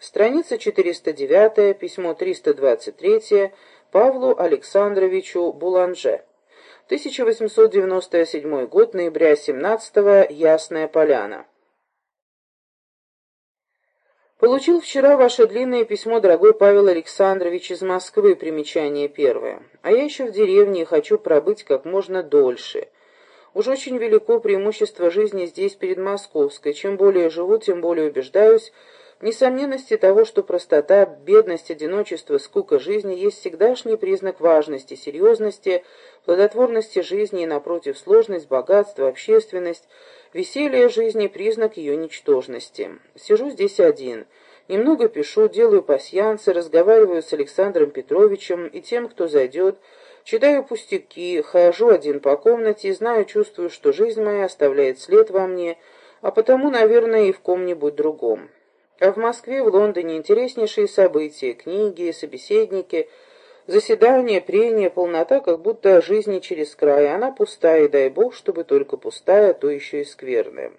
Страница 409, письмо 323 Павлу Александровичу Буланже. 1897 год, ноября 17 Ясная Поляна. Получил вчера ваше длинное письмо, дорогой Павел Александрович, из Москвы, примечание первое. А я еще в деревне и хочу пробыть как можно дольше. Уж очень велико преимущество жизни здесь перед Московской. Чем более живу, тем более убеждаюсь, Несомненности того, что простота, бедность, одиночество, скука жизни есть всегдашний признак важности, серьезности, плодотворности жизни и, напротив, сложность, богатство, общественность, веселье жизни – признак ее ничтожности. Сижу здесь один. Немного пишу, делаю пасьянцы, разговариваю с Александром Петровичем и тем, кто зайдет, читаю пустяки, хожу один по комнате и знаю, чувствую, что жизнь моя оставляет след во мне, а потому, наверное, и в ком-нибудь другом. А в Москве, в Лондоне интереснейшие события, книги, собеседники, заседания, прения, полнота, как будто жизни через край. Она пустая, дай бог, чтобы только пустая, а то еще и скверная.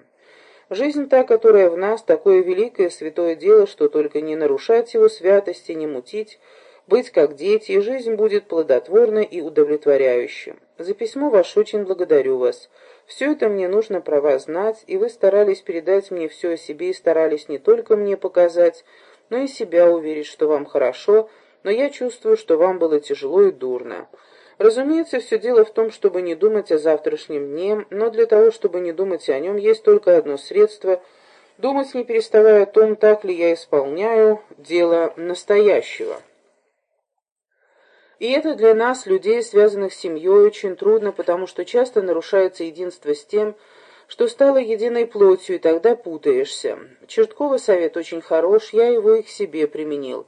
Жизнь та, которая в нас, такое великое святое дело, что только не нарушать его святости, не мутить, быть как дети, и жизнь будет плодотворной и удовлетворяющей. За письмо ваше очень благодарю вас. Все это мне нужно про вас знать, и вы старались передать мне все о себе и старались не только мне показать, но и себя уверить, что вам хорошо, но я чувствую, что вам было тяжело и дурно. Разумеется, все дело в том, чтобы не думать о завтрашнем дне, но для того, чтобы не думать о нем, есть только одно средство – думать не переставая о том, так ли я исполняю дело настоящего. И это для нас, людей, связанных с семьей, очень трудно, потому что часто нарушается единство с тем, что стало единой плотью, и тогда путаешься. Черткова совет очень хорош, я его и к себе применил.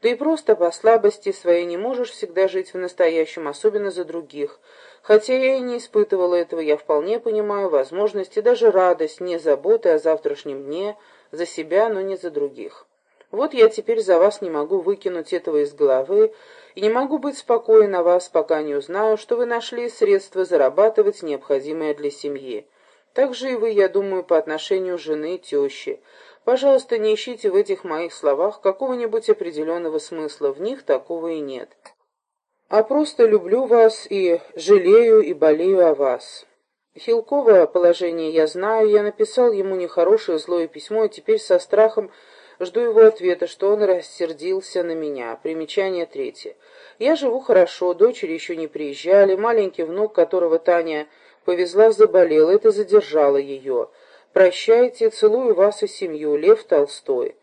Да и просто по слабости своей не можешь всегда жить в настоящем, особенно за других. Хотя я и не испытывала этого, я вполне понимаю возможность и даже радость, не заботы о завтрашнем дне, за себя, но не за других. Вот я теперь за вас не могу выкинуть этого из головы, и не могу быть спокоен на вас, пока не узнаю, что вы нашли средства зарабатывать необходимое для семьи. Так же и вы, я думаю, по отношению жены и тещи. Пожалуйста, не ищите в этих моих словах какого-нибудь определенного смысла, в них такого и нет. А просто люблю вас и жалею и болею о вас. Хилкова положение я знаю, я написал ему нехорошее злое письмо, и теперь со страхом Жду его ответа, что он рассердился на меня. Примечание третье. Я живу хорошо, дочери еще не приезжали, маленький внук, которого Таня повезла, заболел, это задержало ее. Прощайте, целую вас и семью. Лев Толстой.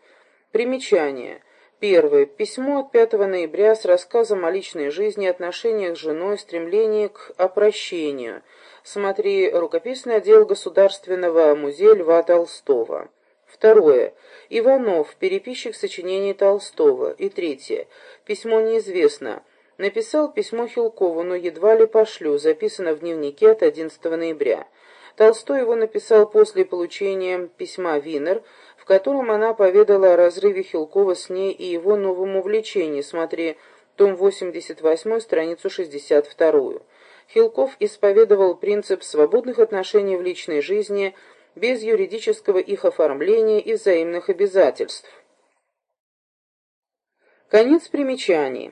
Примечание. Первое. Письмо от 5 ноября с рассказом о личной жизни, отношениях с женой, стремлении к опрощению. Смотри рукописный отдел Государственного музея Льва Толстого. Второе. Иванов, переписчик сочинений Толстого. И третье. Письмо неизвестно. Написал письмо Хилкову, но едва ли пошлю, записано в дневнике от 11 ноября. Толстой его написал после получения письма Винер, в котором она поведала о разрыве Хилкова с ней и его новом увлечении. Смотри, том 88, страницу 62. Хилков исповедовал принцип свободных отношений в личной жизни – без юридического их оформления и взаимных обязательств. Конец примечаний.